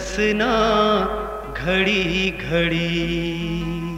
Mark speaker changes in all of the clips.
Speaker 1: हंसना घड़ी घड़ी।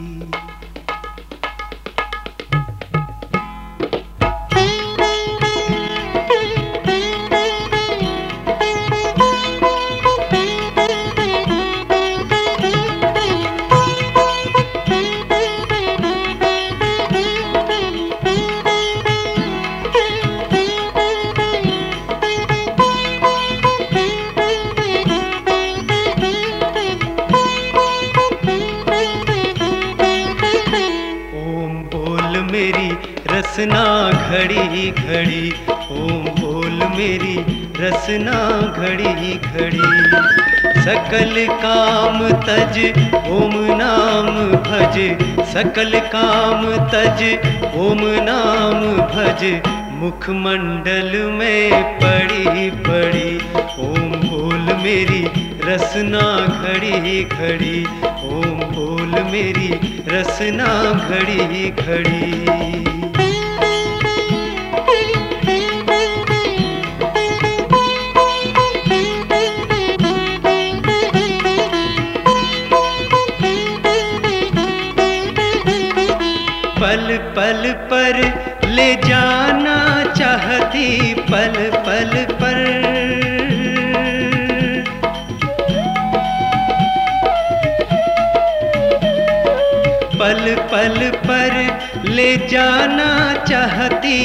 Speaker 1: रसना घड़ी घड़ी, ओम बोल मेरी रसना घड़ी घड़ी। सकल काम तज, ओम नाम भज। सकल काम तज, ओम नाम भज। मुखमंडल में पड़ी पड़ी। ओम बोल मेरी रसना घड़ी घड़ी। ओम बोल मेरी रसना घड़ी घड़ी। पल पर ले जाना चाहती पल पल पर। पल पल पर ले जाना चाहती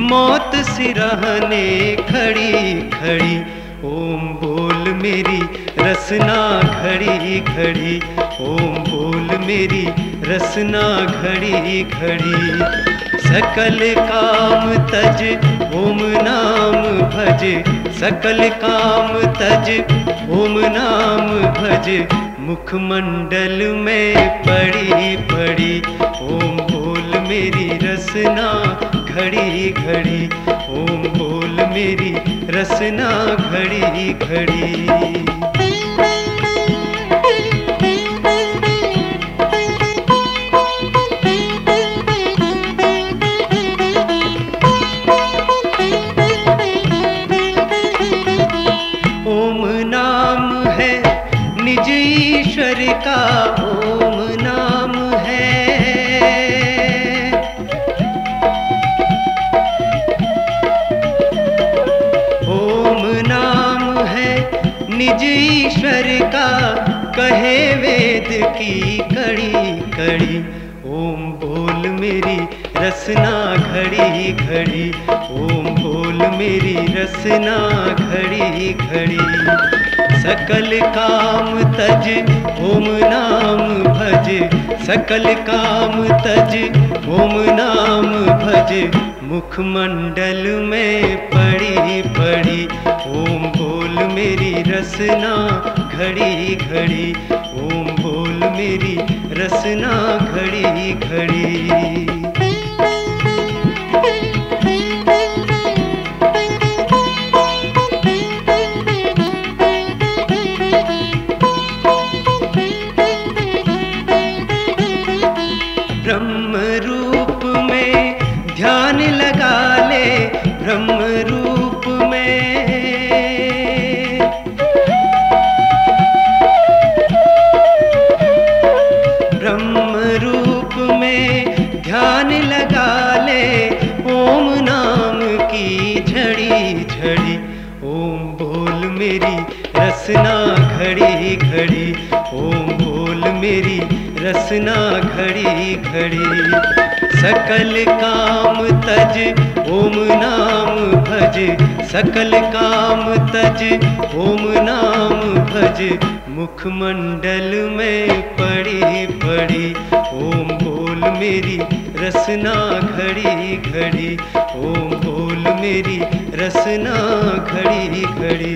Speaker 1: मौत सिरहने खड़ी खड़ी, ओम बोल मेरी रसना घड़ी घड़ी, ओम बोल मेरी रसना घड़ी घड़ी। सकल काम तज, ओम नाम भज। सकल काम तज, ओम नाम भज। मुखमंडल में पड़ी पड़ी, ओम बोल मेरी रसना घड़ी घड़ी। ओम बोल मेरी रसना घड़ी घड़ी। है। निज ईश्वर का ओम नाम है। ओम नाम है। निज ईश्वर का कहे वेद की कड़ी कड़ी। ओम बोल मेरी रसना घड़ी घड़ी। ओम बोल मेरी रसना घड़ी घड़ी। सकल काम तज, ओम नाम भज। सकल काम तज, ओम नाम भज। मुखमंडल में पड़ी पड़ी। ओम बोल मेरी रसना घड़ी घड़ी। ओम बोल मेरी रसना घड़ी घड़ी। ब्रह्म रूप में ध्यान लगा ले ब्रह्म रूप में। ब्रह्म रूप में ध्यान लगा ले, ओम नाम की झड़ी झड़ी, ओम बोल मेरी रसना घड़ी घड़ी, ओम बोल मेरी रसना घड़ी घड़ी, सकल काम तज, ओम नाम भज। सकल काम तज, ओम नाम भज। मुखमंडल में पड़ी पड़ी, ओम बोल मेरी रसना घड़ी घड़ी। ओम बोल मेरी रसना घड़ी घड़ी।